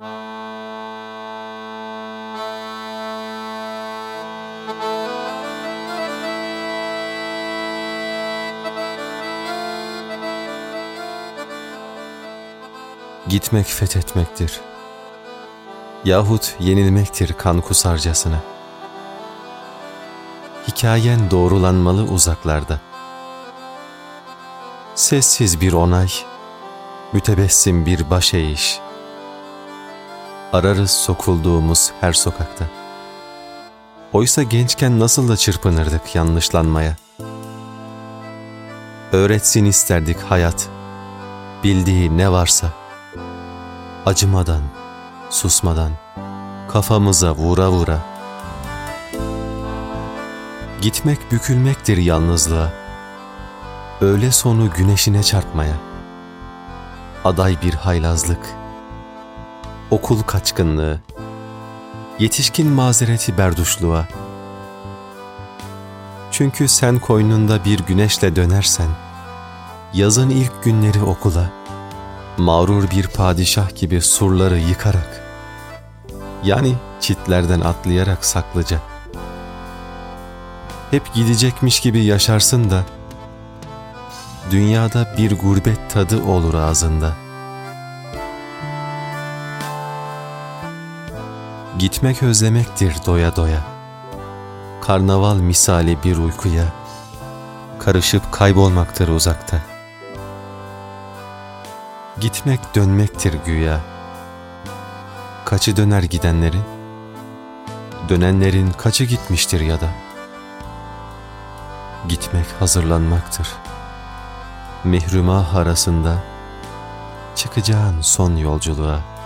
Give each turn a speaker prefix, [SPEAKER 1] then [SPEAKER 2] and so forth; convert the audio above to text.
[SPEAKER 1] Gitmek fethetmektir. Yahut yenilmektir kan kusarcasına. Hikayen doğrulanmalı uzaklarda. Sessiz bir onay, mütebessim bir baş eğiş. Ararız sokulduğumuz her sokakta. Oysa gençken nasıl da çırpınırdık yanlışlanmaya. Öğretsin isterdik hayat, bildiği ne varsa. Acımadan, susmadan, kafamıza vura vura. Gitmek bükülmektir yalnızlığa. Öğle sonu güneşine çarpmaya. Aday bir haylazlık. Okul kaçkınlığı. Yetişkin mazereti berduşluğa. Çünkü sen koynunda bir güneşle dönersen, yazın ilk günleri okula, mağrur bir padişah gibi surları yıkarak, yani çitlerden atlayarak saklıca, hep gidecekmiş gibi yaşarsın da, dünyada bir gurbet tadı olur ağzında. Gitmek özlemektir doya doya, karnaval misali bir uykuya, karışıp kaybolmaktır uzakta. Gitmek dönmektir güya. Kaçı döner gidenlerin? Dönenlerin kaçı gitmiştir ya da? Gitmek hazırlanmaktır. Mehruma arasında çıkacağın son yolculuğa.